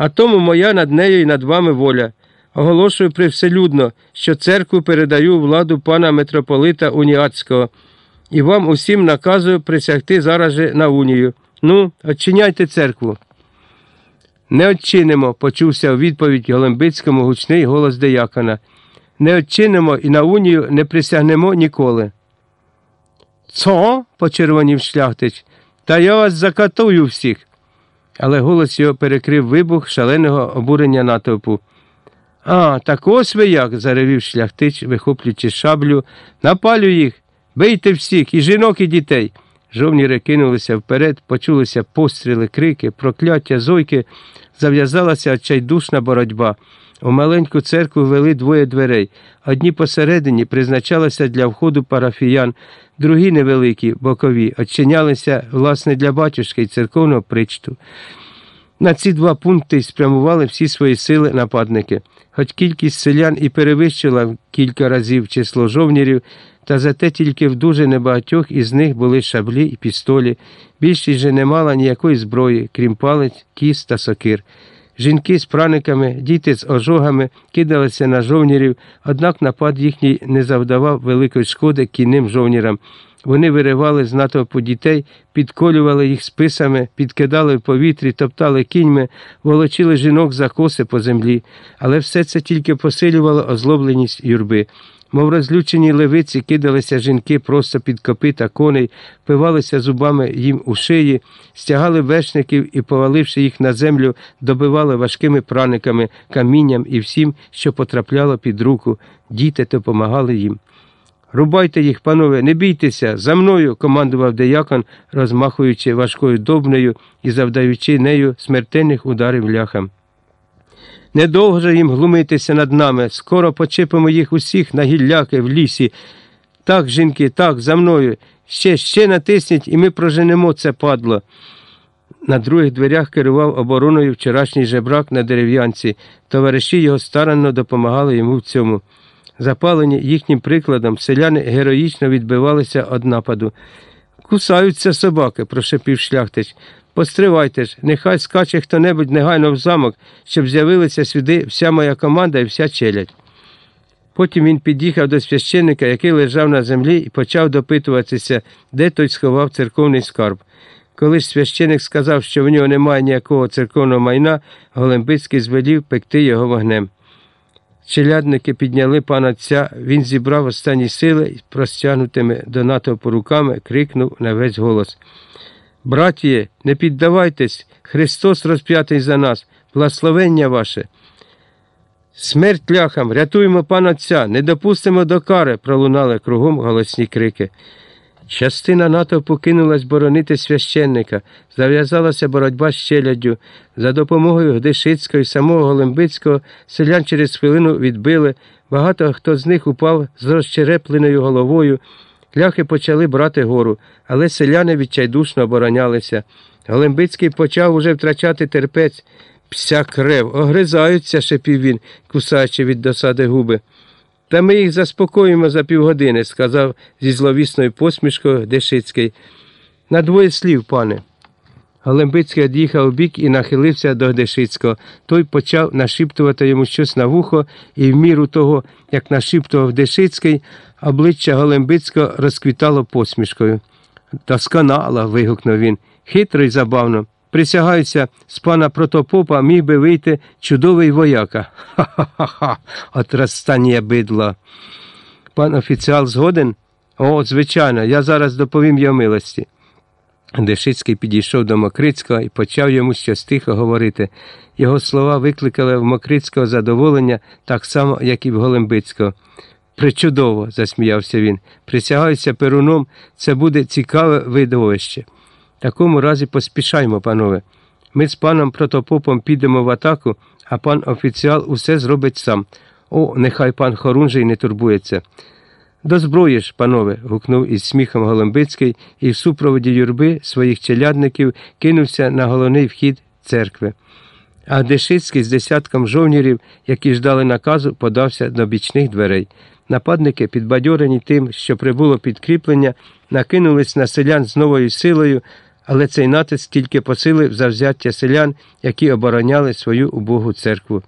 А тому моя над нею і над вами воля. Оголошую привселюдно, що церкву передаю владу пана митрополита Уніатського, і вам усім наказую присягти зараз же на унію. Ну, очиняйте церкву. Не odчинимо, почувся у відповідь Голембицькому гучний голос деякона. Не odчинимо і на унію не присягнемо ніколи. Цо? почервонів шляхтич. Та я вас закатую всіх. Але голос його перекрив вибух шаленого обурення натовпу. А, так ось ви як, заревів шляхтич, вихоплюючи шаблю. Напалю їх, бийте всіх, і жінок, і дітей. Жовніри кинулися вперед, почулися постріли, крики, прокляття, зойки, зав'язалася отчайдушна боротьба. У маленьку церкву вели двоє дверей. Одні посередині призначалися для входу парафіян, другі невеликі, бокові, очинялися, власне, для батюшки й церковного причту. На ці два пункти спрямували всі свої сили нападники. Хоч кількість селян і перевищила кілька разів число жовнірів, та зате тільки в дуже небагатьох із них були шаблі і пістолі. Більшість же не мала ніякої зброї, крім палець, кіс та сокир. Жінки з праниками, діти з ожогами кидалися на жовнірів, однак напад їхній не завдавав великої шкоди кінним жовнірам. Вони виривали з натовпу дітей, підколювали їх списами, підкидали в повітрі, топтали кіньми, волочили жінок за коси по землі, але все це тільки посилювало озлобленість юрби. Мов розлючені левиці кидалися жінки просто під копита коней, впивалися зубами їм у шиї, стягали вершників і, поваливши їх на землю, добивали важкими праниками, камінням і всім, що потрапляло під руку. Діти допомагали їм. Рубайте їх, панове, не бійтеся, за мною, командував деякон, розмахуючи важкою добнею і завдаючи нею смертельних ударів ляхам. Недовго же їм глумитися над нами, скоро почепимо їх усіх на гілляки в лісі. Так, жінки, так, за мною. Ще, ще натисніть, і ми проженемо це падло. На других дверях керував обороною вчорашній жебрак на дерев'янці. Товариші його старанно допомагали йому в цьому. Запалені їхнім прикладом, селяни героїчно відбивалися від нападу. Кусаються собаки, прошепів шляхтич. Постривайте ж, нехай скаче хто небудь негайно в замок, щоб з'явилася сюди вся моя команда і вся челядь. Потім він під'їхав до священника, який лежав на землі, і почав допитуватися, де той сховав церковний скарб. Коли ж священик сказав, що в нього немає ніякого церковного майна, Голембицький звелів пекти його вогнем. Челядники підняли пана отця, він зібрав останні сили і простягнутими до натовпу руками крикнув на весь голос. Братіє, не піддавайтесь, Христос розп'ятий за нас, благословення ваше. Смерть ляхам, рятуємо пана отця, не допустимо до кари, пролунали кругом голосні крики. Частина натовпу кинулась боронити священника, зав'язалася боротьба з челяддю. За допомогою Гдишицького і самого Голембицького селян через хвилину відбили, багато хто з них упав з розчерепленою головою. Ляхи почали брати гору, але селяни відчайдушно оборонялися. Голембицький почав уже втрачати терпець. Пся крев, огризаються, шепів він, кусаючи від досади губи. Та ми їх заспокоїмо за півгодини, сказав зі зловісною посмішкою Дешицький. На двоє слів, пане. Голембицький од'їхав бік і нахилився до Дешицького. Той почав нашіптувати йому щось на вухо, і в міру того, як нашіптував Дешицький, обличчя Голембицького розквітало посмішкою. Досконало. вигукнув він. Хитро й забавно. Присягаюся, з пана протопопа міг би вийти чудовий вояка. Ха-ха-ха, от розстання бидла. Пан офіціал згоден? О, звичайно, я зараз доповім його милості. Дешицький підійшов до Мокрицького і почав йому щось тихо говорити. Його слова викликали в Мокрицького задоволення так само, як і в Голембицького. Причудово, засміявся він. Присягаюся перуном, це буде цікаве видовище. Такому разі поспішаймо, панове. Ми з паном протопопом підемо в атаку, а пан офіціал усе зробить сам. О, нехай пан Хорунжий не турбується. До зброї ж, панове. гукнув із сміхом Голомбицький і в супроводі юрби своїх челядників кинувся на головний вхід церкви. А Дешицький з десятком жовнірів, які ждали наказу, подався до бічних дверей. Нападники, підбадьорені тим, що прибуло підкріплення, накинулись на селян з новою силою але цей натиск тільки посилив завзяття селян, які обороняли свою убогу церкву.